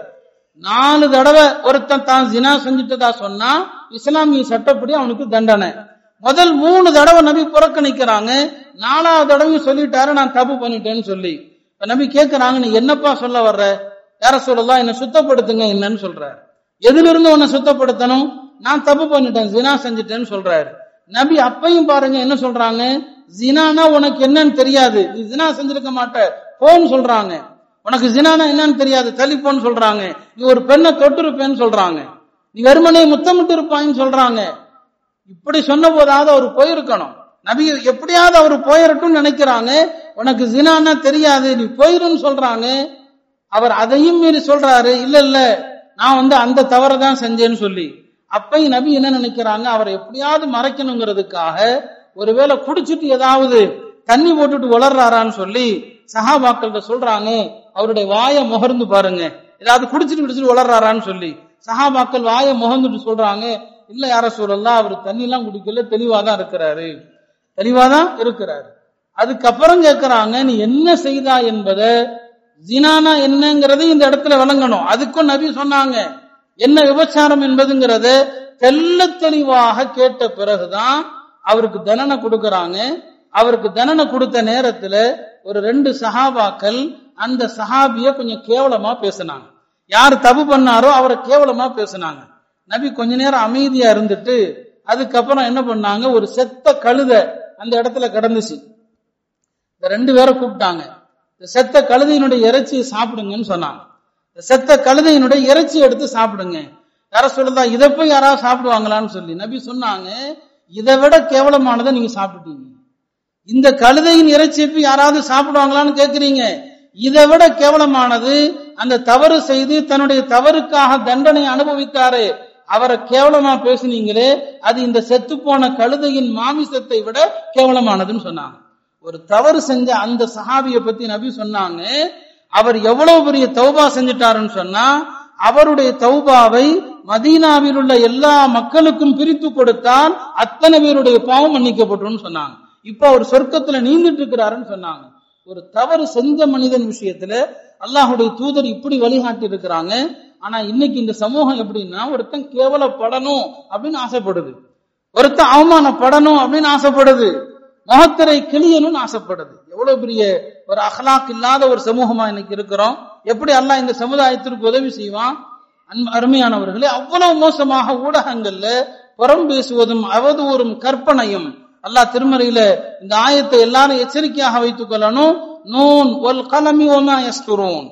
நாலு தடவை ஒருத்தன் தான் ஜினா செஞ்சுட்டதா சொன்னா இஸ்லாமிய சட்டப்படி அவனுக்கு தண்டனை. முதல் மூணு தடவை நபி புறக்கணிக்கிறாங்க நாலாவது தடவையும் சொல்லிட்டாரு நான் தப்பு பண்ணிட்டேன்னு சொல்லி. இப்ப நபி கேட்கிறாங்க நீ என்னப்பா சொல்ல வர்ற? யார சொல்லலாம் என்ன சுத்தப்படுத்துங்க என்னன்னு சொல்றாரு. எதுல இருந்து உன்னை சுத்தப்படுத்தணும்? நான் தப்பு பண்ணிட்டேன் ஜினா செஞ்சுட்டேன்னு சொல்றாரு. நபி அப்பையும் பாருங்க என்ன சொல்றாங்க? ஜினானா உனக்கு என்னன்னு தெரியாது. நீ ஜினா செஞ்சிருக்க மாட்ட. போன்னு சொல்றாங்க. உனக்கு ஜினானா என்னன்னு தெரியாது தலிப்போன்னு சொல்றாங்க. நீ ஒரு பெண்ணை தொட்டிருப்பேன்னு சொல்றாங்க. நீ வெறுமனே முத்தமிட்டு இருப்பாயின்னு சொல்றாங்க. இப்படி சொன்ன போதாவது அவர் போயிருக்கணும். நபி எப்படியாவது அவர் போயிரட்டும் நினைக்கிறாங்க. உனக்கு ஜினானா தெரியாது நீ போயிருன்னு சொல்றாங்க. அவர் அதையும் மீறி சொல்றாரு இல்ல இல்ல நான் வந்து அந்த தவறை தான் செஞ்சேன்னு சொல்லி. அப்பையும் நபி என்ன நினைக்கிறாங்க? அவரை எப்படியாவது மறைக்கணுங்கிறதுக்காக ஒருவேளை குடிச்சிட்டு ஏதாவது தண்ணி போட்டுட்டு வளர்றாரான்னு சொல்லி சஹாபாக்கள்கிட்ட சொல்றாங்க. அவருடைய வாயை முகர்ந்து பாருங்க. ஏதாவது குடிச்சிட்டு குடிச்சிட்டு வளர்றாரான்னு சொல்லி. சஹாபாக்கள் வாயை முகந்துட்டு சொல்றாங்க. இல்ல யார சொல்லலாம் அவர் தண்ணி எல்லாம் குடிக்கல தெளிவாதான் இருக்கிறாரு. தெளிவாதான் இருக்கிறாரு. அதுக்கப்புறம் கேட்கறாங்க நீ என்ன செய்தா என்பத ஜினானா என்னங்கிறது இந்த இடத்துல விளங்கணும். அதுக்கும் நபி சொன்னாங்க. என்ன விபச்சாரம் என்பதுங்கிறத தெல்ல தெளிவாக கேட்ட பிறகுதான் அவருக்கு தண்டனை கொடுக்கறாங்க. அவருக்கு தண்டனை கொடுத்த நேரத்துல ஒரு ரெண்டு சஹாபாக்கள் அந்த சஹாபிய கொஞ்சம் கேவலமா பேசினாங்க. யார் தப்பு பண்ணாரோ அவரை கேவலமா பேசினாங்க. நபி கொஞ்ச நேரம் அமைதியா இருந்துட்டு அதுக்கப்புறம் என்ன பண்ணாங்க? ஒரு செத்த கழுத அந்த இடத்துல கிடந்துச்சு. இந்த ரெண்டு பேரை கூப்பிட்டாங்க. இந்த செத்த கழுதையினுடைய இறைச்சியை சாப்பிடுங்கன்னு சொன்னாங்க. இந்த செத்த கழுதையினுடைய இறைச்சி எடுத்து சாப்பிடுங்க. யார சொல்லுதா இதை போய் யாராவது சாப்பிடுவாங்களான்னு சொல்லி. நபி சொன்னாங்க இதை விட கேவலமானதை நீங்க சாப்பிட்டீங்க இந்த கழுதையின் இறைச்சி போய் யாராவது சாப்பிடுவாங்களான்னு கேக்குறீங்க. இதை விட கேவலமானது அந்த தவறு செய்து தன்னுடைய தவறுக்காக தண்டனை அனுபவித்தாரு. அவரை கேவலமா பேசுனீங்களே அது இந்த செத்து போன கழுதையின் மாமிசத்தை விட கேவலமானதுன்னு சொன்னாங்க. ஒரு தவறு செஞ்ச அந்த சஹாபிய பத்தி நபி சொன்னாங்க அவர் எவ்வளவு பெரிய தௌபா செஞ்சிட்டாருன்னு சொன்னா அவருடைய தௌபாவை மதீனாவில் உள்ள எல்லா மக்களுக்கும் பிரித்து கொடுத்தால் அத்தனை பேருடைய பாவம் மன்னிக்கப்பட்டும்னு சொன்னாங்க. இப்ப அவர் சொர்க்கத்துல நீந்துட்டு இருக்கிறாருன்னு சொன்னாங்க. ஒரு தவறு செஞ்ச மனிதன் விஷயத்துல அல்லாஹுடைய தூதர் இப்படி வழிகாட்டி இருக்கிறாங்க ஆனா இன்னைக்கு இந்த சமூகம் எப்படின்னா ஒருத்தன் கேவலப்படணும் அப்படின்னு ஆசைப்படுது. ஒருத்தன் அவமானப்படணும் அப்படின்னு ஆசைப்படுது. முகத்திரை கிளியணும்னு ஆசைப்படுது. எவ்வளவு பெரிய ஒரு அகலாக் இல்லாத ஒரு சமூகமா இன்னைக்கு இருக்கிறோம். எப்படி அல்லாஹ் இந்த சமுதாயத்திற்கு உதவி செய்வான்? அன்பு அருமையானவர்களே அவ்வளவு மோசமாக ஊடகங்கள்ல புறம் பேசுவதும் அவதூறும் கற்பனையும் அல்லாஹ் திருமறையில இந்த ஆயத்தை எல்லாரும் எச்சரிக்கையாக வைத்துக் கொள்ளணும். நூன் ஒல் கலமி ஒமா யஸ்துரூன்.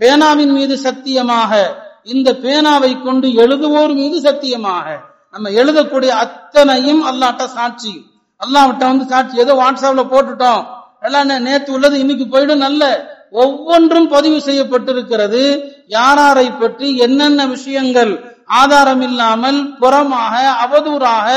பேனாவின் மீது சத்தியமாக இந்த பேனாவை கொண்டு எழுதுவோர் மீது சத்தியமாக. நம்ம எழுதக்கூடிய அத்தனையும் அல்லாட்ட சாட்சி. அல்லாவிட்ட வந்து சாட்சி. ஏதோ வாட்ஸ்அப்ல போட்டுட்டோம். எல்லாம் நேத்து உள்ளது இன்னைக்கு போயிடும் நல்ல. ஒவ்வொன்றும் பதிவு செய்யப்பட்டிருக்கிறது. யாராரை பற்றி என்னென்ன விஷயங்கள் ஆதாரம் இல்லாமல் புறமாக அவதூறாக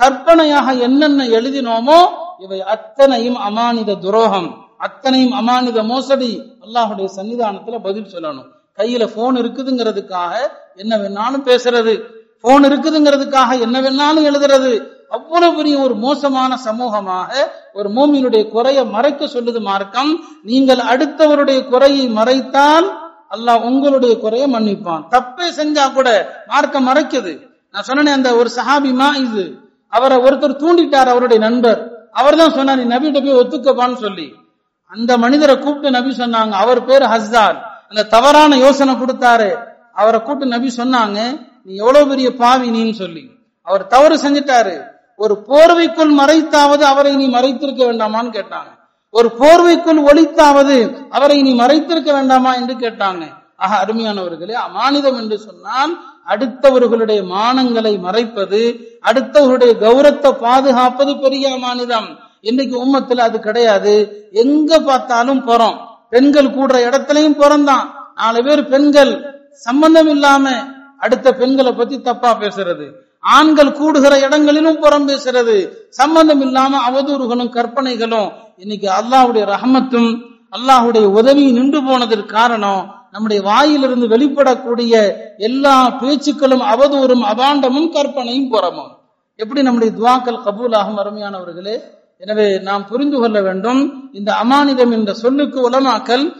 கற்பனையாக என்னென்ன எழுதினோமோ இவை அத்தனையும் அமானித துரோகம். அத்தனையும் அமானித மோசடி. அல்லாஹுடைய சன்னிதானத்துல பதில் சொல்லணும். கையில போன் இருக்குதுங்கிறதுக்காக என்ன வேணாலும் பேசுறது. போன் இருக்குதுங்கிறதுக்காக என்ன வேணாலும் எழுதுறது. அவ்வளவு பெரிய ஒரு மோசமான சமூகமாக ஒரு மோமியினுடைய குறையை மறைக்க சொல்லுது மார்க்கம். நீங்கள் அடுத்தவருடைய குறையை மறைத்தால் அல்லாஹ் உங்களுடைய குறையை மன்னிப்பான். தப்பே செஞ்சா கூட மார்க்கம் மறைக்குது. நான் சொன்னேன் அந்த ஒரு சஹாபிமா இது அவரை ஒருத்தர் தூண்டிட்டார் அவருடைய நண்பர். அவர் தான் சொன்னார் நீ நபியிட்ட போய் ஒத்துக்கப்பான்னு சொல்லி. அந்த மனிதரை கூப்பிட்டு நபி சொன்னாங்க அவர் பேரு ஹஸ்தார் அந்த தவறான யோசனை கொடுத்தாரு. அவரை கூப்பிட்டு நபி சொன்னாங்க நீ எவ்வளவு பெரிய பாவி நீன்னு சொல்லி. அவர் தவறு செஞ்சிட்டாரு. ஒரு போர்வைக்குள் மறைத்தாவது அவரை நீ மறைத்திருக்க வேண்டாமான்னு கேட்டாங்க. ஒரு போர்வைக்குள் ஒழித்தாவது அவரை நீ மறைத்திருக்க வேண்டாமா என்று கேட்டாங்க. ஆக அருமையானவர்களே அமானிதம் என்று சொன்னால் அடுத்தவர்களுடைய மானங்களை மறைப்பது அடுத்தவர்களுடைய கௌரவத்தை பாதுகாப்பது பெரிய மாநிலம் இன்னைக்கு உம்மத்துல அது கிடையாது. எங்க பார்த்தாலும் புறம். பெண்கள் கூடுற இடத்துலயும் பிறந்தான். நாலு பேர் பெண்கள். சம்பந்தம் இல்லாம அடுத்த பெண்களை பத்தி தப்பா பேசுறது. ஆண்கள் கூடுகிற இடங்களிலும் புறம் பேசுறது. சம்பந்தம் இல்லாம அவதூறுகளும் கற்பனைகளும் இன்னைக்கு அல்லாஹுடைய ரஹமத்தும் அல்லாஹ்வுடைய உதவி நின்று போனதற்கு காரணம் நம்முடைய வாயிலிருந்து வெளிப்படக்கூடிய எல்லா பேச்சுக்களும் அவதூறும் அபாண்டமும் கற்பனையும் புறமும். எப்படி நம்முடைய துவாக்கள் கபூலாகும் அருமையானவர்களே? எனவே நாம் புரிந்து கொள்ள வேண்டும் இந்த அமானிதம் என்ற சொல்லுக்கு உலமாக்கல்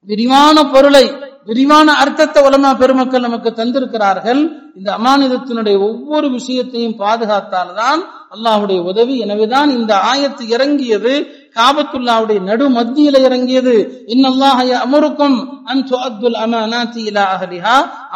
விரிவான பொருளை விரிவான அர்த்தத்தை உலமா பெருமக்கள் நமக்கு தந்திருக்கிறார்கள். இந்த அமானிதத்தினுடைய ஒவ்வொரு விஷயத்தையும் பாதுகாத்தால்தான் அல்லாஹுடைய உதவி. எனவேதான் இந்த ஆயத்து இறங்கியது. காபத்துல்லாவுடைய நடு மத்தியில இறங்கியது. இன்னல்லாஹய அமருக்கும் அன் துஅத்துல் அமானாத்தி இலா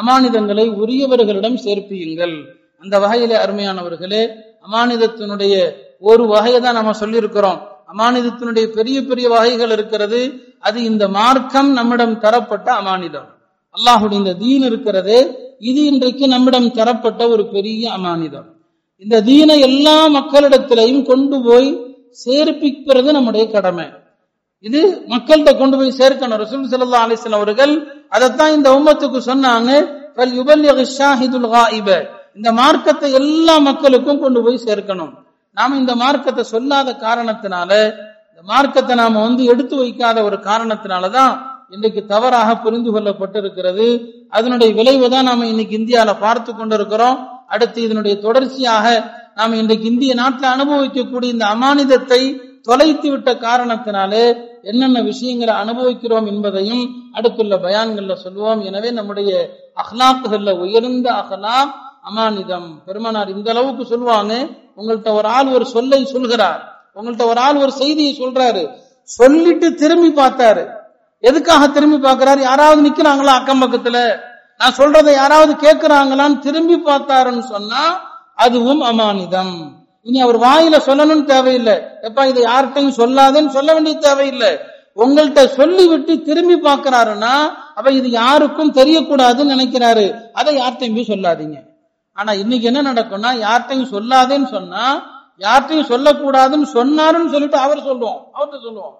அமானிதங்களை உரியவர்களிடம் சேர்ப்பியுங்கள். அந்த வகையிலே அருமையானவர்களே அமானிதத்தினுடைய ஒரு வகையை தான் நம்ம சொல்லியிருக்கிறோம். அமானிதத்தினுடைய பெரிய பெரிய வகைகள் இருக்கிறது. அது இந்த மார்க்கம் நம்மிடம் தரப்பட்ட அமானிதம். அல்லாஹுடைய இந்த தீன் இருக்கிறது இது இன்றைக்கு நம்மிடம் தரப்பட்ட ஒரு பெரிய அமானிதம். இந்த தீனை எல்லா மக்களிடத்திலையும் கொண்டு போய் சேர்ப்பிக்கிறது நம்முடைய கடமை. இது மக்கள்கிட்ட கொண்டு போய் சேர்க்கணும். ரசூல் சல்லா அலிஸ்லாம் அவர்கள் அதைத்தான் இந்த உம்மத்துக்கு சொன்னாங்க. இந்த மார்க்கத்தை எல்லா மக்களுக்கும் கொண்டு போய் சேர்க்கணும். நாம இந்த மார்க்கத்தை சொல்லாத காரணத்தினால இந்த மார்க்கத்தை நாம வந்து எடுத்து வைக்காத ஒரு காரணத்தினாலதான் இன்றைக்கு தவறாக புரிந்து கொள்ளப்பட்டிருக்கிறது. அதனுடைய விளைவு தான் நாம இன்னைக்கு இந்தியால பார்த்து கொண்டிருக்கிறோம். அடுத்து இதனுடைய தொடர்ச்சியாக நாம் இன்றைக்கு இந்திய நாட்டில் அனுபவிக்கக்கூடிய இந்த அமானிதத்தை தொலைத்து விட்ட காரணத்தினாலே என்னென்ன விஷயங்களை அனுபவிக்கிறோம் என்பதையும் அடுத்துள்ள பயான்கள்ல சொல்லுவோம். எனவே நம்முடைய அஹ்லாக்குகள்ல உயர்ந்த அஹ்லாக் அமானிதம். பெருமானார் இந்த அளவுக்கு சொல்லுவாங்க. உங்கள்கிட்ட ஒரு ஆள் ஒரு சொல்லை சொல்கிறார். உங்கள்கிட்ட ஒரு ஆள் ஒரு செய்தியை சொல்றாரு. சொல்லிட்டு திரும்பி பார்த்தாரு. எதுக்காக திரும்பி பார்க்கிறாரு? யாராவது நிக்கிறாங்களா அக்கம் பக்கத்துல? நான் சொல்றதை யாராவது கேட்கிறாங்களான்னு திரும்பி பார்த்தாருன்னு சொன்னா அதுவும் அமானிதம். இனி அவர் வாயில சொல்லணும்னு தேவையில்லை. எப்ப இதை யார்கிட்டையும் சொல்லாதேன்னு சொல்ல வேண்டிய தேவையில்லை. உங்கள்கிட்ட சொல்லிவிட்டு திரும்பி பாக்குறாருன்னா அப்ப இது யாருக்கும் தெரியக்கூடாதுன்னு நினைக்கிறாரு. அதை யார்கிட்டையும் போய் சொல்லாதீங்க. ஆனா இன்னைக்கு என்ன நடக்கும்னா யார்கிட்டையும் சொல்லாதேன்னு சொன்னா யார்கிட்டையும் சொல்லக்கூடாதுன்னு சொன்னாருன்னு சொல்லிட்டு அவர் சொல்லுவோம். அவர்கிட்ட சொல்லுவோம்.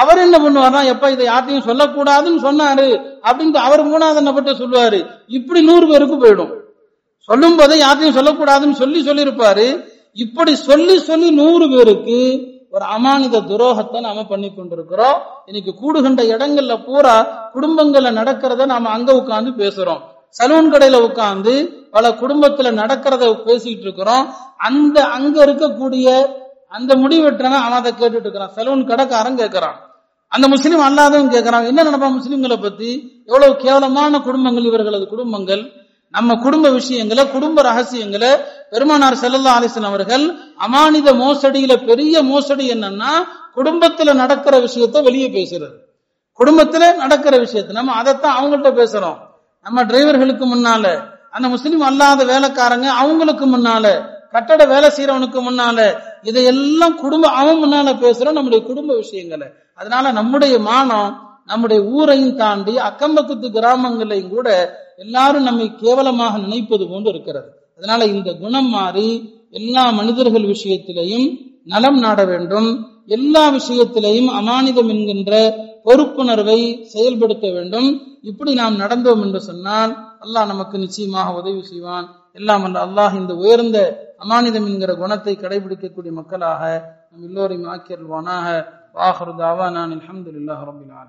அவர் என்ன பண்ணுவார்னா எப்ப இதை யார்ட்டையும் சொல்லக்கூடாதுன்னு சொன்னாரு அப்படின்ட்டு அவர் மூணாவது நபர்கிட்ட சொல்லுவாரு. இப்படி நூறு பேருக்கு போயிடும். சொல்லும் போதே யார்கிட்டையும் சொல்லக்கூடாதுன்னு சொல்லி சொல்லியிருப்பாரு. இப்படி சொல்லி சொல்லி நூறு பேருக்கு ஒரு அமானித துரோகத்தை நாம பண்ணி கொண்டிருக்கிறோம். இன்னைக்கு கூடுகின்ற இடங்கள்ல பூரா குடும்பங்கள்ல நடக்கிறத நாம அங்க உட்கார்ந்து பேசுறோம். சலூன் கடையில உட்காந்து பல குடும்பத்துல நடக்கிறத பேசிட்டு இருக்கிறோம். அந்த அங்க இருக்கக்கூடிய அந்த முடிவெட்டுறனா அவன் அதை கேட்டுட்டு இருக்கிறான். சலூன் கடைக்காரன் கேட்கறான். அந்த முஸ்லீம் அல்லாதவன் கேட்கறான். என்ன நினைப்பான் முஸ்லீம்களை பத்தி? எவ்வளவு கேவலமான குடும்பங்கள் இவர்களது குடும்பங்கள்? நம்ம குடும்ப விஷயங்களை குடும்ப ரகசியங்களை பெருமானார் செல்லல்லா அலிஸ்லாம் அவர்கள் அமானித மோசடியில பெரிய மோசடி என்னன்னா குடும்பத்துல நடக்கிற விஷயத்த வெளியே பேசுறது. குடும்பத்துல நடக்கிற விஷயத்த. நம்ம அதைத்தான் அவங்கள்ட்ட பேசுறோம். நம்ம டிரைவர்களுக்கு முன்னால அந்த முஸ்லீம் அல்லாத வேலைக்காரங்க அவங்களுக்கு முன்னால கட்டட வேலை செய்யறவனுக்கு முன்னால இதையெல்லாம் குடும்ப அவன் முன்னால பேசுறோம் நம்முடைய குடும்ப விஷயங்களை. அதனால நம்முடைய மானம் நம்முடைய ஊரையும் தாண்டி அக்கம்பக்கத்து கிராமங்களையும் கூட எல்லாரும் நம்மை கேவலமாக நினைப்பது போன்று இருக்கிறது. அதனால இந்த குணம் மாறி எல்லா மனிதர்கள் விஷயத்திலையும் நலம் நாட வேண்டும். எல்லா விஷயத்திலையும் அமானிதம் என்கின்ற பொறுப்புணர்வை செயல்படுத்த வேண்டும். இப்படி நாம் நடந்தோம் என்று சொன்னால் அல்லாஹ் நமக்கு நிச்சயமாக உதவி செய்வான். எல்லாம் அல்ல அல்லாஹ் இந்த உயர்ந்த அமானிதம் என்கிற குணத்தை கடைபிடிக்கக்கூடிய மக்களாக நம் எல்லோரையும் ஆக்கியல்வானாக வாஹருதாவா நான் அலமதுல்லாஹ் ரபிலான